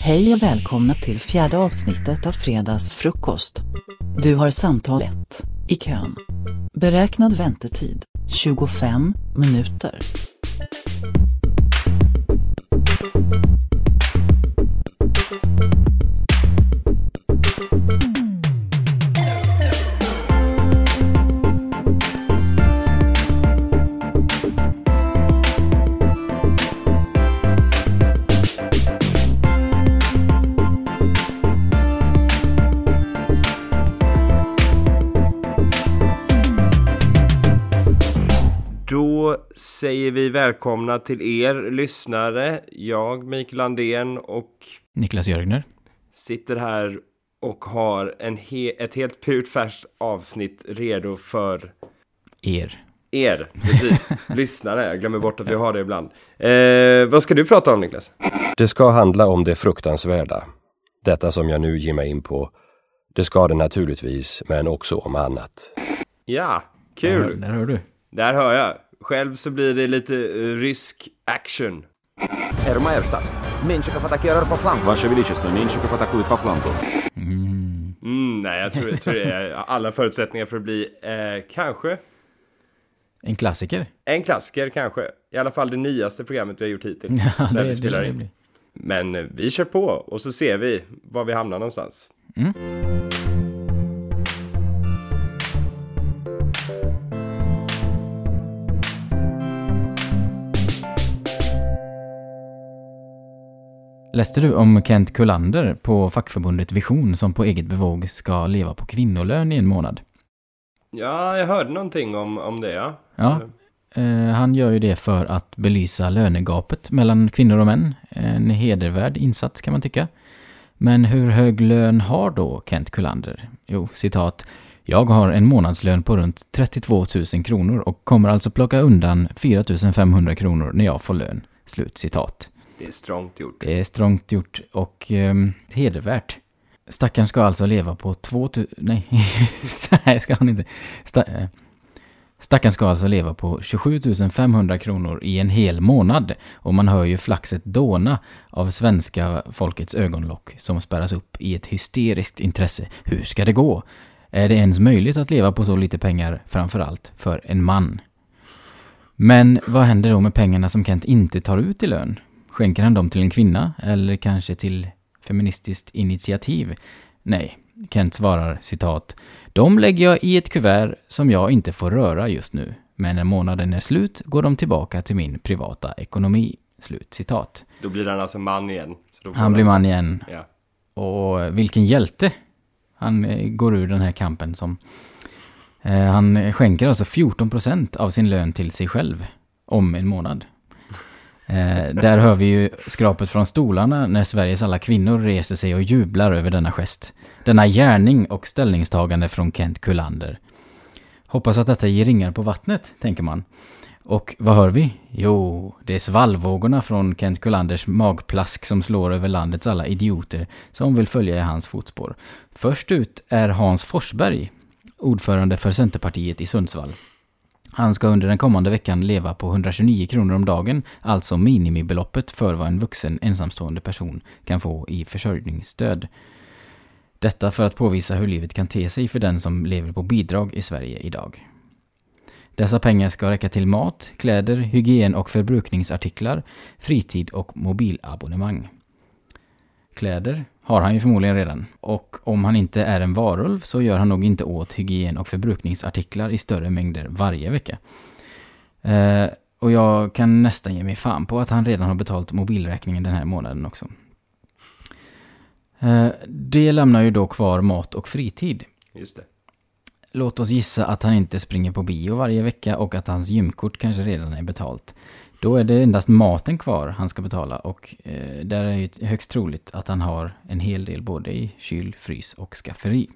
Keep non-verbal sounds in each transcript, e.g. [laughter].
Hej och välkomna till fjärde avsnittet av fredagsfrukost. Du har samtal 1 i kön. Beräknad väntetid 25 minuter. Säger vi välkomna till er lyssnare. Jag, Mikael Andén och Niklas Jörgner. sitter här och har en he ett helt purfärskt avsnitt redo för Er. er. Precis, [laughs] lyssnare. Jag glömmer bort att vi har det ibland. Eh, vad ska du prata om Niklas? Det ska handla om det fruktansvärda. Detta som jag nu ger mig in på. Det ska det naturligtvis, men också om annat. Ja, Där, kul. där hör du. Där hör jag. Själv så blir det lite eh, rysk action. Er Majestat, Меньшиков attackerar på flank. Ваше Величество, Меньшиков атакует по флангу. Mm, nej, jag tror, jag tror det är alla förutsättningar för att bli eh, kanske En klassiker. en klassiker kanske. I alla fall det nyaste programmet vi har gjort hittills. [laughs] Ja, där det, vi det spelar lär det in. bli. Men eh, vi kör på och så ser vi var vi hamnar någonstans. Läste du om Kent Kullander på fackförbundet Vision som på eget bevåg ska leva på kvinnolön i en månad? Ja, jag hörde någonting om, om det ja. Ja, eh, han gör ju det för att belysa lönegapet mellan kvinnor och män. En hedervärd insats kan man tycka. Men hur hög lön har då Kent Kullander? Jo, citat. Jag har en månadslön på runt 32 000 kronor och kommer alltså plocka undan 4 500 kronor när jag får lön. Slut citat. Det är strångt gjort. Det är strångt gjort och eh, hedervärt. Stackaren ska alltså leva på 2000... Nej, [laughs] nej ska han inte. Sta, eh, stackaren ska alltså leva på 27 500 kronor i en hel månad. Och man hör ju flaxet dåna av svenska folkets ögonlock som spärras upp i ett hysteriskt intresse. Hur ska det gå? Är det ens möjligt att leva på så lite pengar, framförallt för en man? Men vad händer då med pengarna som Kent inte tar ut i lön? Skänker han dem till en kvinna eller kanske till Feministiskt initiativ? Nej, Kent svarar citat. De lägger jag i ett kuvert som jag inte får röra just nu. Men när månaden är slut går de tillbaka till min privata ekonomi. Slut citat. Då blir han alltså man igen. Han blir man igen. Ja. Och vilken hjälte han eh, går ur den här kampen som... Eh, han skänker alltså 14% av sin lön till sig själv om en månad. Eh, där hör vi ju skrapet från stolarna när Sveriges alla kvinnor reser sig och jublar över denna gest. Denna gärning och ställningstagande från Kent Kullander. Hoppas att detta ger ringar på vattnet, tänker man. Och vad hör vi? Jo, det är svallvågorna från Kent Kullanders magplask som slår över landets alla idioter som vill följa i hans fotspår. Först ut är Hans Forsberg, ordförande för Centerpartiet i Sundsvall. Han ska under den kommande veckan leva på 129 kronor om dagen, alltså minimibeloppet för vad en vuxen ensamstående person kan få i försörjningsstöd. Detta för att påvisa hur livet kan te sig för den som lever på bidrag i Sverige idag. Dessa pengar ska räcka till mat, kläder, hygien och förbrukningsartiklar, fritid och mobilabonnemang. Kläder har han ju förmodligen redan. Och om han inte är en varulv så gör han nog inte åt hygien och förbrukningsartiklar i större mängder varje vecka. Eh, och jag kan nästan ge mig fan på att han redan har betalt mobilräkningen den här månaden också. Eh, det lämnar ju då kvar mat och fritid. Just det. Låt oss gissa att han inte springer på bio varje vecka och att hans gymkort kanske redan är betalt. Då är det endast maten kvar han ska betala och eh, där är det högst troligt att han har en hel del både i kyl, frys och skafferi.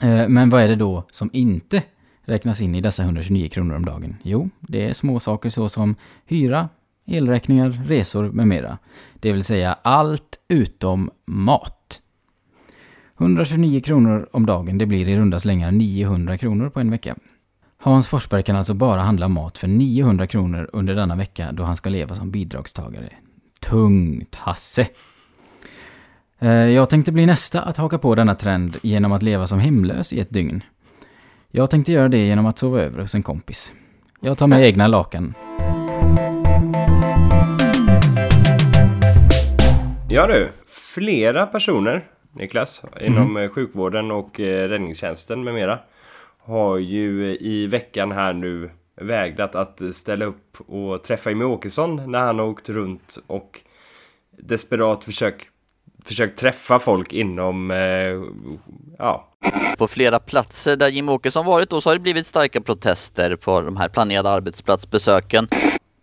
Eh, men vad är det då som inte räknas in i dessa 129 kronor om dagen? Jo, det är små saker såsom hyra, elräkningar, resor med mera. Det vill säga allt utom mat. 129 kronor om dagen, det blir i runda slängar 900 kronor på en vecka. Hans Forsberg kan alltså bara handla mat för 900 kronor under denna vecka då han ska leva som bidragstagare. Tungt, Hasse! Eh, Jag tänkte bli nästa att haka på denna trend genom att leva som hemlös i ett dygn. Jag tänkte göra det genom att sova över hos en kompis. Jag tar med [laughs] egna lakan. Ja du, flera personer, Niklas, inom eh, sjukvården och eh, räddningstjänsten med mera har ju i veckan här nu vägrat att ställa upp och träffa Jimmie Åkesson när han har åkt runt och desperat försökt försökt träffa folk inom, eh, ja, På flera platser där Jim Åkesson varit då så har det blivit starka protester på de här planerade arbetsplatsbesöken.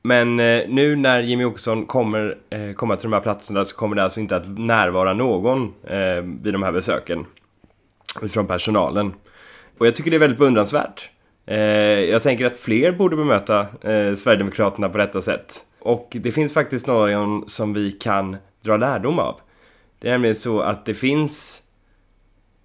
Men eh, nu när Jimmy Åkesson kommer eh, komma till de här platserna så kommer det alltså inte att närvara någon eh, vid de här besöken från personalen. Och jag tycker det är väldigt beundransvärt. Eh, jag tänker att fler borde bemöta eh, Sverigedemokraterna på detta sätt. Och det finns faktiskt någon som vi kan dra lärdom av. Det är nämligen så att det finns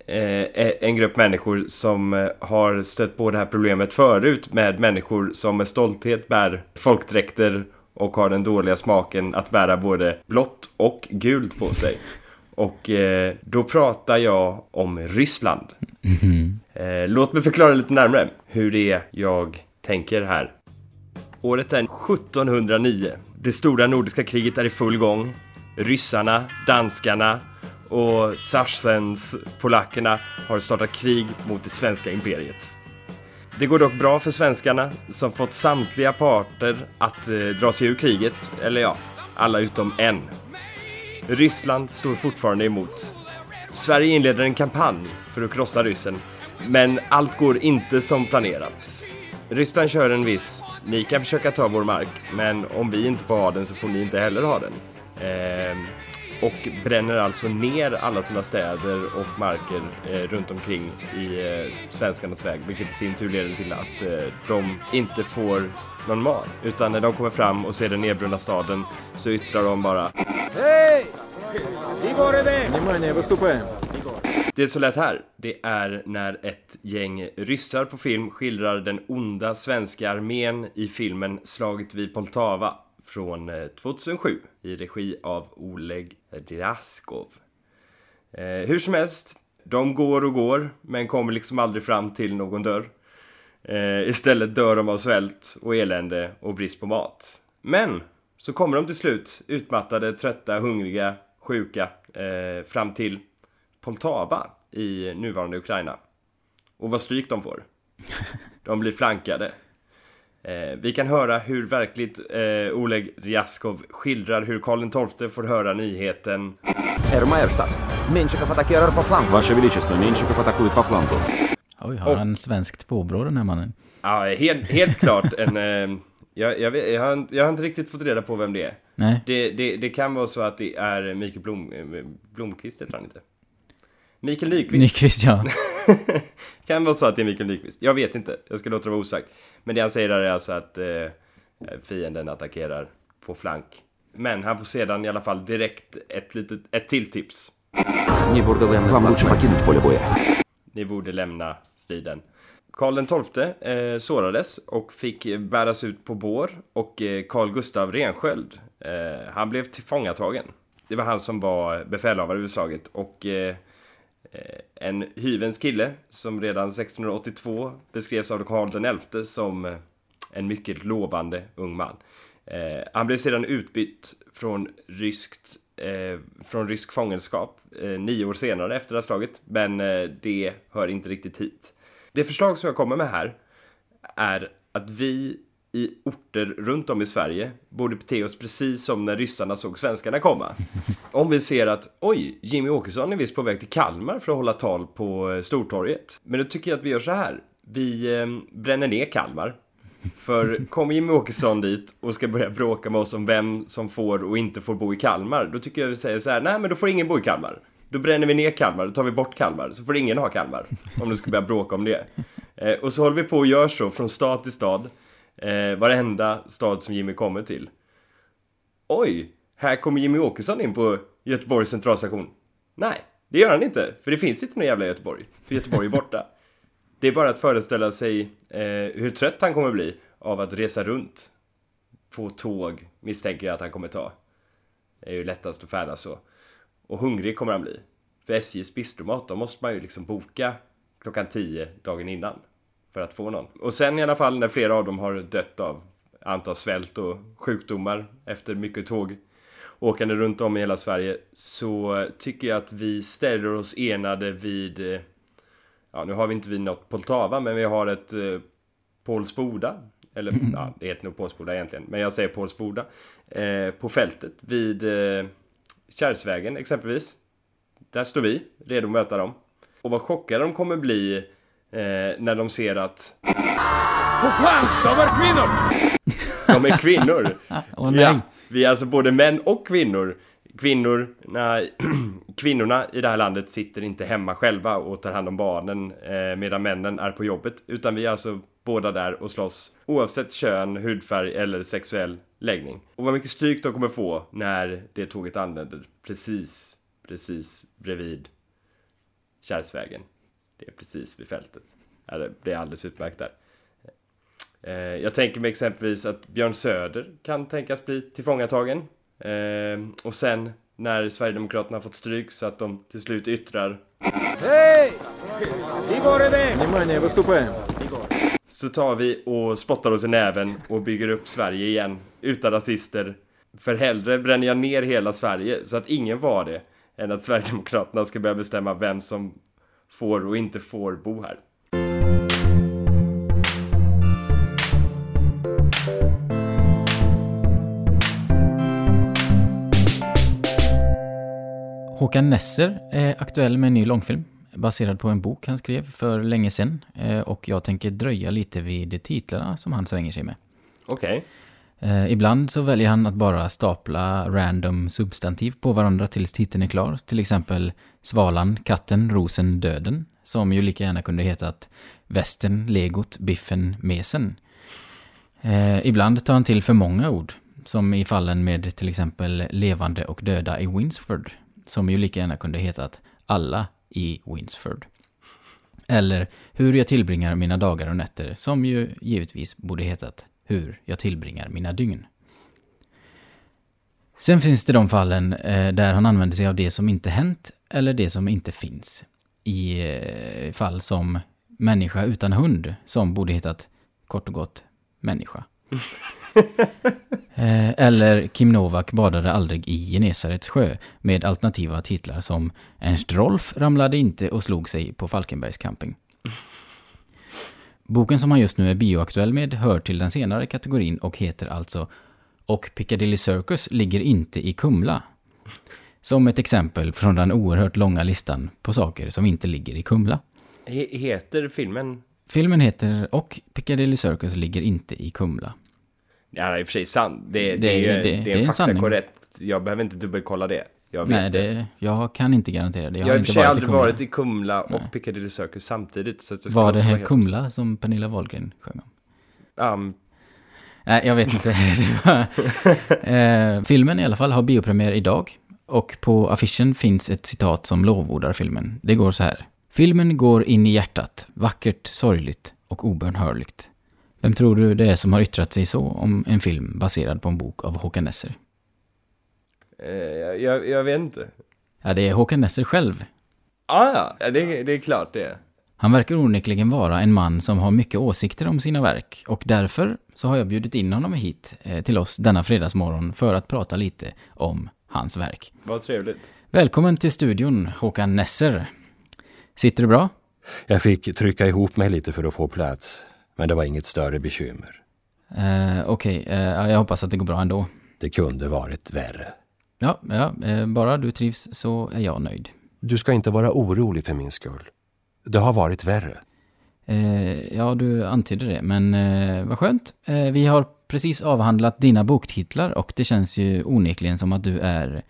eh, e-, en grupp människor som eh, har stött på det här problemet förut med människor som med stolthet bär folkdräkter och har den dåliga smaken att bära både blått och gult på sig. Och eh, då pratar jag om Ryssland. Mm-hmm. Eh, låt mig förklara lite närmare hur det är jag tänker här. Året är 1709. Det stora nordiska kriget är i full gång. Ryssarna, danskarna och Sarsens, polackerna, har startat krig mot det svenska imperiet. Det går dock bra för svenskarna som fått samtliga parter att eh, dra sig ur kriget, eller ja, alla utom en. Ryssland står fortfarande emot. Sverige inleder en kampanj för att krossa ryssen, men allt går inte som planerat. Ryssland kör en viss, ni kan försöka ta vår mark, men om vi inte får ha den så får ni inte heller ha den. Ehm, och bränner alltså ner alla sina städer och marker eh, runt omkring i eh, svenskarnas väg, vilket i sin tur leder till att eh, de inte får någon mat. Utan när de kommer fram och ser den nedbrunna staden så yttrar de bara Внимание, выступаем! Det är så lätt här. Det är när ett gäng ryssar på film skildrar den onda svenska armén i filmen Slaget vid Poltava från eh, 2007 i regi av Oleg Draskov. Eh, hur som helst, de går och går men kommer liksom aldrig fram till någon dörr. Eh, istället dör de av svält och elände och brist på mat. Men så kommer de till slut, utmattade, trötta, hungriga, sjuka, eh, fram till Poltava i nuvarande Ukraina. Och vad stryk de får. [laughs] De blir flankade. Eh, vi kan höra hur verkligt eh, Oleg Ryaskov skildrar hur Karl XII får höra nyheten Эр Майерштадт, Меньшиков атакирует по флангу. Ваше Величество, Меньшиков атакует по флангу. Oj, har han svenskt påbrå den här mannen? Ja, helt, helt klart en... Eh, jag, jag, vet, jag, har, jag har inte riktigt fått reda på vem det är. Nej. Det, det, det kan vara så att det är Mikael Blom, eh, Blomqvist, heter han inte? Mikael Nyqvist. Nyqvist, ja. [laughs] kan vara så att det är Mikael Nyqvist. Jag vet inte, jag ska låta det vara osagt. Men det han säger där är alltså att eh, fienden attackerar på flank. Men han får sedan i alla fall direkt ett, litet, ett till tips. Ni borde lämna, Ni borde lämna striden. Karl XII eh, sårades och fick bäras ut på bår och eh, Carl Gustav Rensköld eh, han blev tillfångatagen. Det var han som var befälhavare vid slaget och eh, eh en hyvens kille som redan 1682 beskrevs av Karl XI som eh, en mycket lovande ung man. Eh, han blev sedan utbytt från ryskt eh, från rysk fångenskap eh, nio år senare efter det här slaget, men eh, det hör inte riktigt hit. Det förslag som jag kommer med här är att vi i orter runt om i Sverige borde bete oss precis som när ryssarna såg svenskarna komma. [laughs] Om vi ser att oj, Jimmy Åkesson är visst på väg till Kalmar för att hålla tal på eh, Stortorget. Men då tycker jag att vi gör så här. Vi eh, bränner ner Kalmar. För [laughs] kommer Jimmy Åkesson dit och ska börja bråka med oss om vem som får och inte får bo i Kalmar, då tycker jag vi säger så här, nej men då får ingen bo i Kalmar. Då bränner vi ner Kalmar, då tar vi bort Kalmar, så får ingen ha Kalmar. Om du ska börja bråka om det. [laughs] Eh, och så håller vi på och gör så från stad till stad. Eh, varenda stad som Jimmy kommer till. Oj, här kommer Jimmy Åkesson in på Göteborgs centralstation. Nej, det gör han inte, för det finns inte någon jävla Göteborg. För Göteborg är borta. [laughs] det är bara att föreställa sig eh, hur trött han kommer bli av att resa runt på tåg, misstänker jag att han kommer ta. Det är ju lättast att färdas så. Och hungrig kommer han bli. För SJs bistromat, då måste man ju liksom boka klockan 10 dagen innan för att få någon. Och sen i alla fall när flera av dem har dött av antal svält och sjukdomar efter mycket tåg åkande runt om i hela Sverige så tycker jag att vi ställer oss enade vid eh, ja nu har vi inte vi något Poltava men vi har ett eh, Pålsboda eller ja, det heter nog Pålsboda egentligen men jag säger Pålsboda eh, på fältet vid eh, Kärrsvägen exempelvis. Där står vi redo att möta dem. Och vad chockade de kommer bli eh, när de ser att För fan, de är kvinnor! de är kvinnor. [laughs] Åh nej. Ja, vi är alltså både män och kvinnor. Kvinnor, nej, [clears throat] kvinnorna i det här landet sitter inte hemma själva och tar hand om barnen eh, medan männen är på jobbet. Utan vi är alltså båda där och slåss oavsett kön, hudfärg eller sexuell läggning. Och vad mycket stryk de kommer få när det tåget anländer precis, precis bredvid Kärrsvägen. Det är precis vid fältet. Det är alldeles utmärkt där. Eh, jag tänker mig exempelvis att Björn Söder kan tänkas bli tillfångatagen. Eh, och sen när Sverigedemokraterna fått stryk så att de till slut yttrar Hej! Vi går iväg! Så tar vi och spottar oss i näven och bygger upp Sverige igen utan rasister. För hellre bränner jag ner hela Sverige så att ingen var det än att Sverigedemokraterna ska börja bestämma vem som får och inte får bo här. Håkan Nesser är aktuell med en ny långfilm baserad på en bok han skrev för länge sedan. Eh, Och jag tänker dröja lite vid titlarna som han svänger sig med. Okej. Eh, ibland så väljer han att bara stapla random substantiv på varandra tills titeln är klar. Till exempel Svalan, katten, rosen, döden. Som ju lika gärna kunde hetat Västen, legot, biffen, mesen. Eh, ibland tar han till för många ord. Som i fallen med till exempel levande och döda i Winsford. Som ju lika gärna kunde hetat alla i Winsford. Eller hur jag tillbringar mina dagar och nätter, som ju givetvis borde hetat hur jag tillbringar mina dygn. Sen finns det de fallen eh, där han använder sig av det som inte hänt eller det som inte finns. I eh, fall som människa utan hund, som borde hetat kort och gott människa. [laughs] Eh, Eller Kim Novak badade aldrig i Genesarets sjö med alternativa titlar som Ernst Rolf ramlade inte och slog sig på Falkenbergs camping. Boken som han just nu är bioaktuell med hör till den senare kategorin och heter alltså Och Piccadilly Circus ligger inte i Kumla. Som ett exempel från den oerhört långa listan på saker som inte ligger i Kumla. He- Heter filmen... Filmen heter Och Piccadilly Circus ligger inte i Kumla. Ja, det är i och för sig sant. Det, det, Det- är, ju- det- det, är en faktakorrekt. Jag behöver inte dubbelkolla det. Jag Nej, det, jag kan inte garantera det. Jag har i och inte för sig aldrig Kumla. varit i Kumla och Nej. Piccadilly Circus samtidigt. Så jag ska Var det här Kumla som Pernilla Wahlgren sjöng om? Um, Nej, jag vet inte. [laughs] Det [laughs] eh, filmen i alla fall har biopremiär idag. Och på affischen finns ett citat som lovordar filmen. Det går så här. Filmen går in i hjärtat, vackert, sorgligt och obönhörligt. Vem tror du det är som har yttrat sig så om en film baserad på en bok av Håkan Nesser? Eh, jag, jag vet inte. Ja, det är Håkan Nesser själv. Ah, ja, det, det är klart det. Han verkar onekligen vara en man som har mycket åsikter om sina verk och därför så har jag bjudit in honom hit eh, till oss denna fredagsmorgon för att prata lite om hans verk. Vad trevligt. Välkommen till studion, Håkan Nesser. Sitter du bra? Jag fick trycka ihop mig lite för att få plats, men det var inget större bekymmer. Eh, Okej, eh, ja, jag hoppas att det går bra ändå. Det kunde varit värre. Ja, ja eh, bara du trivs så är jag nöjd. Du ska inte vara orolig för min skull. Det har varit värre. Eh, ja, du antydde det, men eh, vad skönt. Eh, vi har precis avhandlat dina boktitlar och det känns ju onekligen som att du är,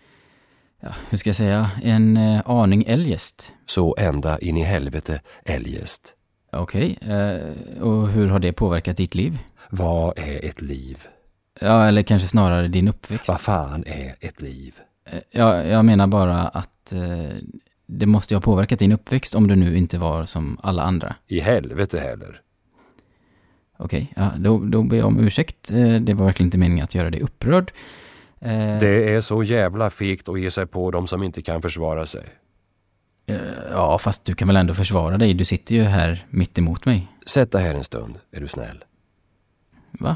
ja, hur ska jag säga, en eh, aning eljest. Så ända in i helvete eljest. Okej, eh, och hur har det påverkat ditt liv? Vad är ett liv? Ja, eller kanske snarare din uppväxt. Vad fan är ett liv? Eh, Ja, jag menar bara att eh, det måste ju ha påverkat din uppväxt om du nu inte var som alla andra. I helvete heller. Okej, ja, då, då ber jag om ursäkt. Eh, Det var verkligen inte meningen att göra dig upprörd. Eh, Det är så jävla fegt att ge sig på de som inte kan försvara sig. eh, Ja, fast du kan väl ändå försvara dig? Du sitter ju här mitt emot mig. Sätt dig här en stund, är du snäll. Va?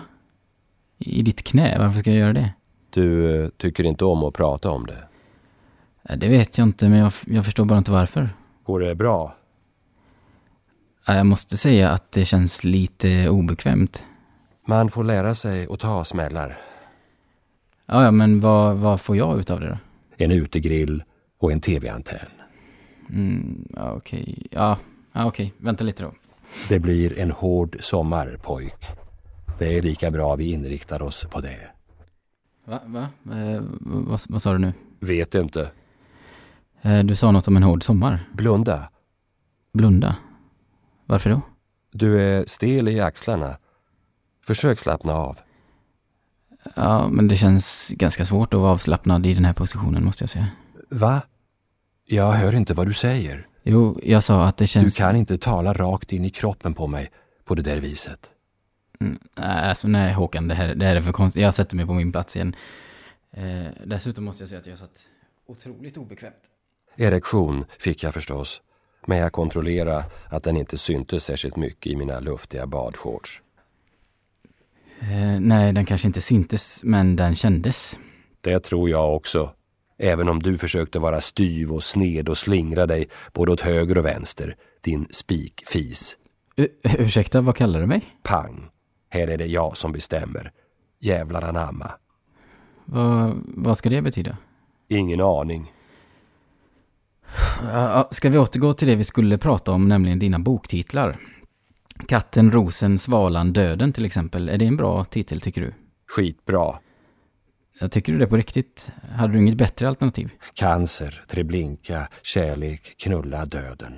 I ditt knä? Varför ska jag göra det? Du eh, tycker inte om att prata om det. Det vet jag inte, men jag, jag förstår bara inte varför. Går det bra? Jag måste säga att det känns lite obekvämt. Man får lära sig att ta smällar. Ja, ja, men vad, vad får jag ut av det då? En utegrill och en tv-antenn. Mm, ja, okej. Ja, ja, okej. Vänta lite då. Det blir en hård sommar, pojk. Det är lika bra vi inriktar oss på det. Va? Va? Eh, vad, vad sa du nu? Vet inte. Eh, du sa något om en hård sommar. Blunda. Blunda. Varför då? Du är stel i axlarna. Försök slappna av. Ja, men det känns ganska svårt att vara avslappnad i den här positionen, måste jag säga. Va? Jag hör inte vad du säger. Jo, jag sa att det Du känns... kan inte tala rakt in i kroppen på mig på det där viset. Mm, nej, alltså nej Håkan, det här, det här är för konstigt. Jag sätter mig på min plats igen. Eh, dessutom måste jag säga att jag satt otroligt obekvämt. Erektion fick jag förstås, men jag kontrollerade att den inte syntes särskilt mycket i mina luftiga badshorts. Eh, nej, den kanske inte syntes, men den kändes. Det tror jag också. Även om du försökte vara styv och sned och slingra dig både åt höger och vänster, din spikfis. U ursäkta, vad kallar du mig? Pang! Här är det jag som bestämmer. Jävlar anamma. Vad, vad ska det betyda? Ingen aning. Ska vi återgå till det vi skulle prata om, nämligen dina boktitlar? Katten, rosen, svalan, döden till exempel. Är det en bra titel tycker du? Skitbra. Jag tycker du det på riktigt? Hade du inget bättre alternativ? Cancer, Treblinka, kärlek, knulla, döden.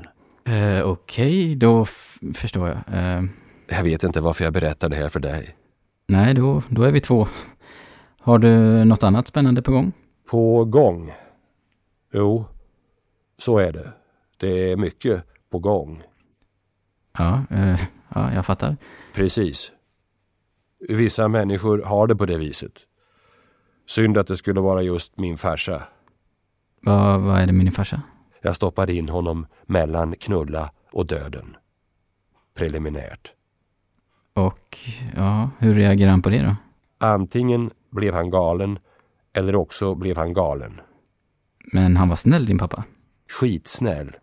Eh, Okej, då f- förstår jag. Eh, Jag vet inte varför jag berättar det här för dig. nej, då, då är vi två. Har du något annat spännande på gång? På gång? Jo, så är det. Det är mycket på gång. Ja, eh, ja jag fattar. Precis. Vissa människor har det på det viset. Synd att det skulle vara just min farsa. Vad, vad är det med din farsa? Jag stoppade in honom mellan knulla och döden. Preliminärt. Och ja, hur reagerar han på det då? Antingen blev han galen eller också blev han galen. Men han var snäll din pappa. Skitsnäll.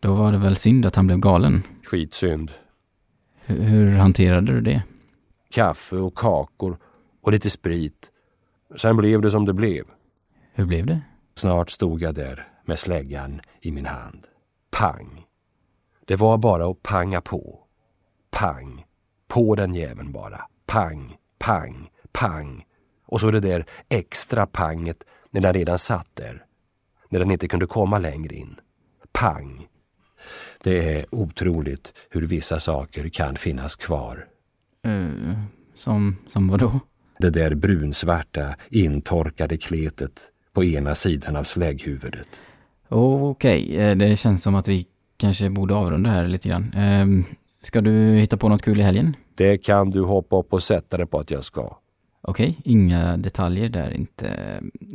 Då var det väl synd att han blev galen. Skitsynd. Hur, hur hanterade du det? Kaffe och kakor och lite sprit. Sen blev det som det blev. Hur blev det? Snart stod jag där med släggan i min hand. Pang! Det var bara att panga på. Pang! På den jäveln bara. Pang, pang, pang. Och så det där extra panget när den redan satt där. När den inte kunde komma längre in. Pang! Det är otroligt hur vissa saker kan finnas kvar. Eh, som, som vad då? Det där brunsvarta, intorkade kletet på ena sidan av slägghuvudet. Okej, eh, det känns som att vi kanske borde avrunda här lite grann. Ska du hitta på något kul i helgen? Det kan du hoppa upp och sätta dig på att jag ska. Okej, inga detaljer där inte.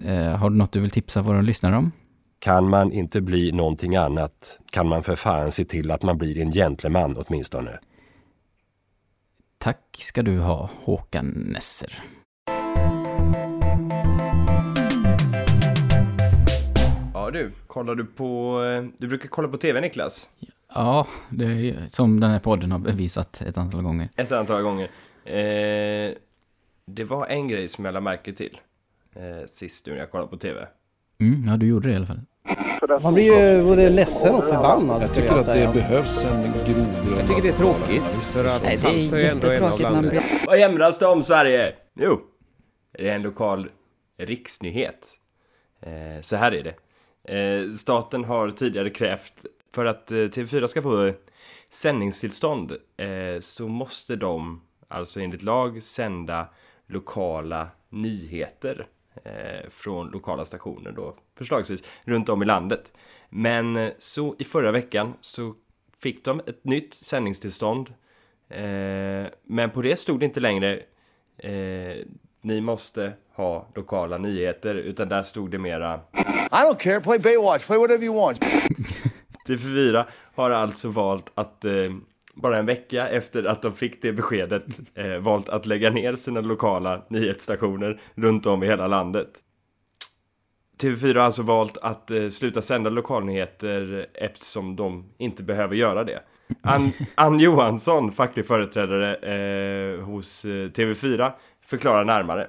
Eh, har du något du vill tipsa våra lyssnare om? Kan man inte bli någonting annat kan man för fan se till att man blir en gentleman åtminstone. Tack ska du ha, Håkan Nesser. Ja du, kollar du på... eh, Du brukar kolla på TV Niklas? Ja, det är som den här podden har bevisat ett antal gånger. Ett antal gånger. Eh, det var en grej som jag lade märke till eh, sist nu när jag kollade på TV. Mm, ja, du gjorde det i alla fall. Man blir ju både ledsen och förbannad. Jag tycker att det behövs en grogrund. Jag tycker det är tråkigt. För att Nej, det är jättetråkigt. Man blir... Vad jämras det om Sverige? Jo, det är en lokal riksnyhet. Eh, så här är det. Eh, staten har tidigare krävt för att eh, TV4 ska få sändningstillstånd eh, så måste de alltså enligt lag sända lokala nyheter eh, från lokala stationer då, förslagsvis runt om i landet. Men så i förra veckan så fick de ett nytt sändningstillstånd. Men på det stod det inte längre ni måste ha lokala nyheter, utan där stod det mera I don't care, play Baywatch, play whatever you want. [laughs] TV4 har alltså valt att eh, bara en vecka efter att de fick det beskedet eh, valt att lägga ner sina lokala nyhetsstationer runt om i hela landet. TV4 har alltså valt att eh, sluta sända lokalnyheter eftersom de inte behöver göra det. Ann, Ann Johansson, facklig företrädare eh, hos eh, TV4, förklarar närmare.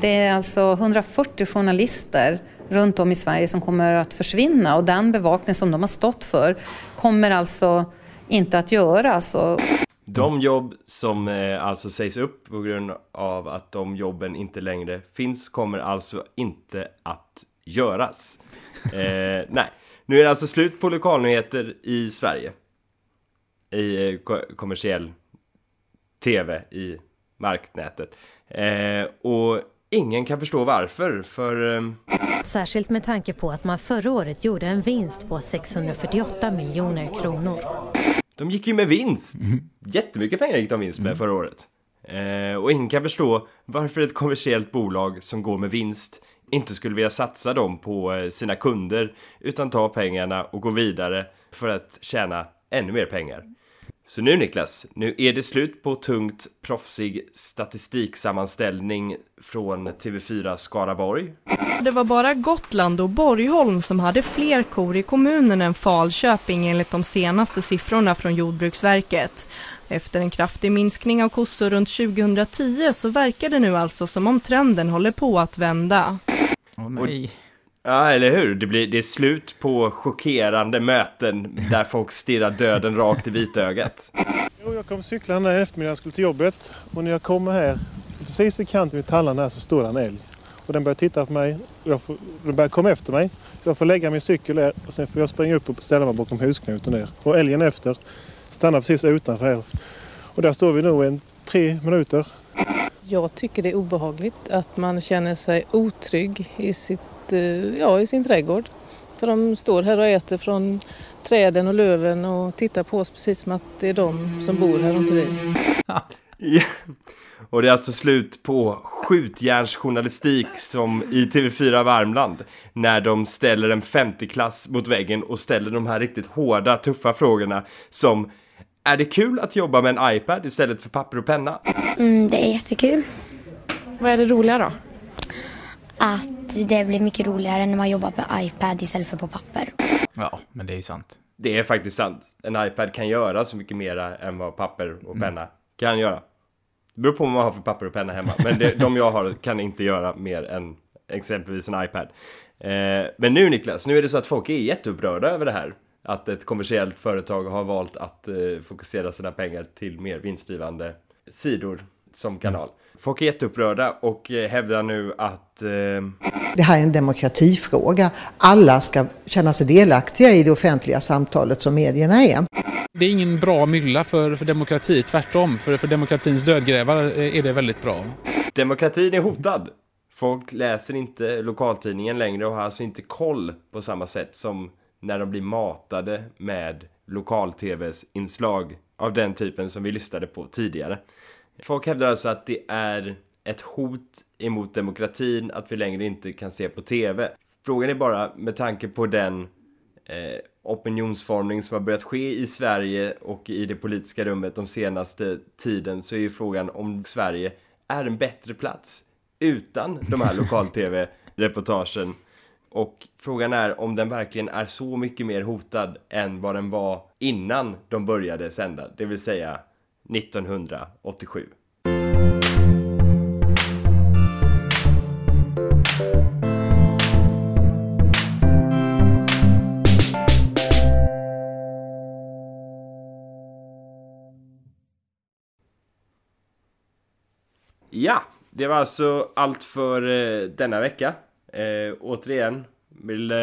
Det är alltså 140 journalister runt om i Sverige som kommer att försvinna och den bevakning som de har stått för kommer alltså inte att göras. Och... De jobb som eh, alltså sägs upp på grund av att de jobben inte längre finns kommer alltså inte att göras. [laughs] Eh, nej, nu är det alltså slut på lokalnyheter i Sverige. I eh, kommersiell tv i marknätet. Eh, och ingen kan förstå varför, för... Eh... Särskilt med tanke på att man förra året gjorde en vinst på 648 miljoner kronor. De gick ju med vinst! Jättemycket pengar gick de vinst med förra året. Eh, och ingen kan förstå varför ett kommersiellt bolag som går med vinst inte skulle vilja satsa dem på eh, sina kunder utan ta pengarna och gå vidare för att tjäna ännu mer pengar. Så nu Niklas, nu är det slut på tungt proffsig statistiksammanställning från TV4 Skaraborg. Det var bara Gotland och Borgholm som hade fler kor i kommunen än Falköping enligt de senaste siffrorna från Jordbruksverket. Efter en kraftig minskning av kossor runt 2010 så verkar det nu alltså som om trenden håller på att vända. Åh nej. Ja, eller hur? Det, blir, det är slut på chockerande möten där [laughs] folk stirrar döden rakt i vitögat. Jag kom cyklande en eftermiddag och skulle till jobbet och när jag kommer här, precis vid kanten vid tallarna här så står en älg. Och den börjar titta på mig och jag får, den börjar komma efter mig. Så jag får lägga min cykel där och sen får jag springa upp och ställa mig bakom husknuten där. Och älgen efter stannar precis utanför här. Och där står vi nog en tre minuter. Jag tycker det är obehagligt att man känner sig otrygg i sitt ja, i sin trädgård. För de står här och äter från träden och löven och tittar på oss precis som att det är de som bor här och inte vi. [laughs] Ja. Och det är alltså slut på skjutjärnsjournalistik som i TV4 Värmland när de ställer en 50-klass mot väggen och ställer de här riktigt hårda, tuffa frågorna som är det kul att jobba med en iPad istället för papper och penna? Mm, det är jättekul. Vad är det roliga då? Att det blir mycket roligare när man jobbar med iPad istället för på papper. Ja, men det är ju sant. Det är faktiskt sant. En iPad kan göra så mycket mera än vad papper och penna mm. kan göra. Det beror på vad man har för papper och penna hemma. Men det, de jag har kan inte göra mer än exempelvis en iPad. Eh, men nu Niklas, nu är det så att folk är jätteupprörda över det här. Att ett kommersiellt företag har valt att eh, fokusera sina pengar till mer vinstdrivande sidor som kanal. Folk är jätteupprörda och eh, hävdar nu att... Eh... Det här är en demokratifråga. Alla ska känna sig delaktiga i det offentliga samtalet som medierna är. Det är ingen bra mylla för, för demokrati, tvärtom. För, för demokratins dödgrävare är det väldigt bra. Demokratin är hotad. Folk läser inte lokaltidningen längre och har alltså inte koll på samma sätt som när de blir matade med lokal-tvs inslag av den typen som vi lyssnade på tidigare. Folk hävdar alltså att det är ett hot emot demokratin att vi längre inte kan se på TV. Frågan är bara med tanke på den eh, opinionsformning som har börjat ske i Sverige och i det politiska rummet de senaste tiden så är ju frågan om Sverige är en bättre plats utan de här lokal-tv-reportagen. [laughs] Och frågan är om den verkligen är så mycket mer hotad än vad den var innan de började sända, det vill säga 1987. Ja, det var alltså allt för eh, denna vecka. Eh, återigen vill eh,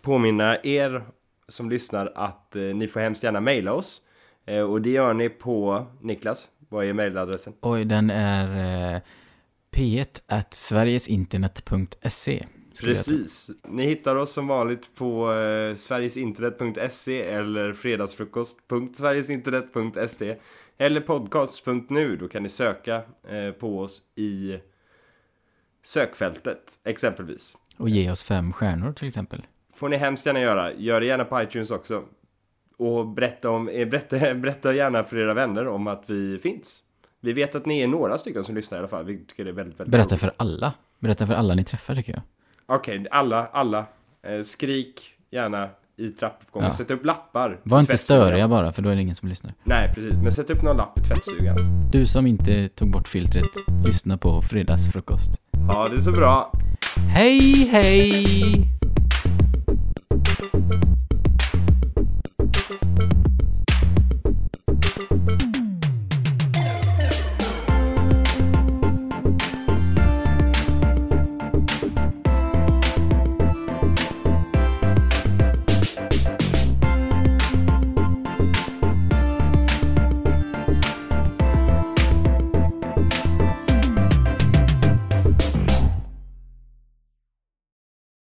påminna er som lyssnar att eh, ni får hemskt gärna mejla oss. Eh, och det gör ni på, Niklas, vad är mejladressen? Oj, den är P1 at sverigesinternet.se. Precis. Ni hittar oss som vanligt på eh, sverigesinternet.se eller fredagsfrukost.sverigesinternet.se eller podcast.nu. Då kan ni söka eh, på oss i sökfältet exempelvis. Och ge oss fem stjärnor till exempel. Får ni hemskt gärna göra. Gör det gärna på iTunes också. Och berätta, om, eh, berätta, [laughs] berätta gärna för era vänner om att vi finns. Vi vet att ni är några stycken som lyssnar i alla fall. Vi tycker det är väldigt, väldigt Berätta för alla. Berätta för alla ni träffar tycker jag. Okej, okay, alla, alla. Eh, skrik gärna i trappuppgången. Ja. Sätt upp lappar. Var inte störiga bara, för då är det ingen som lyssnar. Nej, precis. Men sätt upp någon lapp i tvättstugan. Du som inte tog bort filtret, lyssna på fredagsfrukost. Ja, det är så bra. Hej, hej!